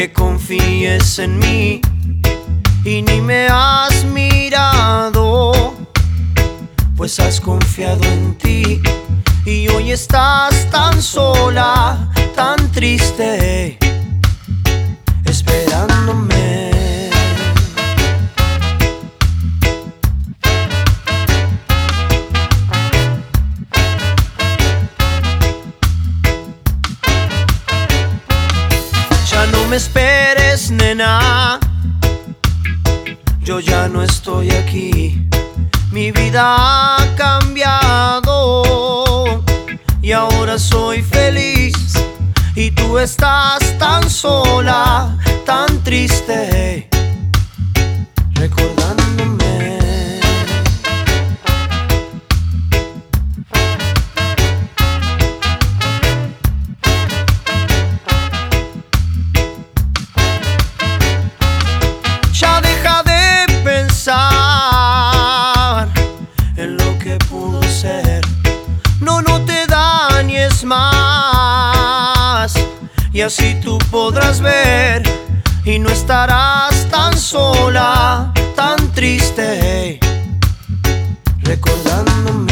que confíes en mí y ni me has mirado, pues has confiado en ti y hoy estás tan sola, tan triste, me esperes, nena. Yo ya no estoy aquí. Mi vida ha cambiado y ahora soy feliz. Y tú estás tan sola, tan triste, recordándome. Y así tú podrás ver y no estarás tan sola, tan triste, recordando.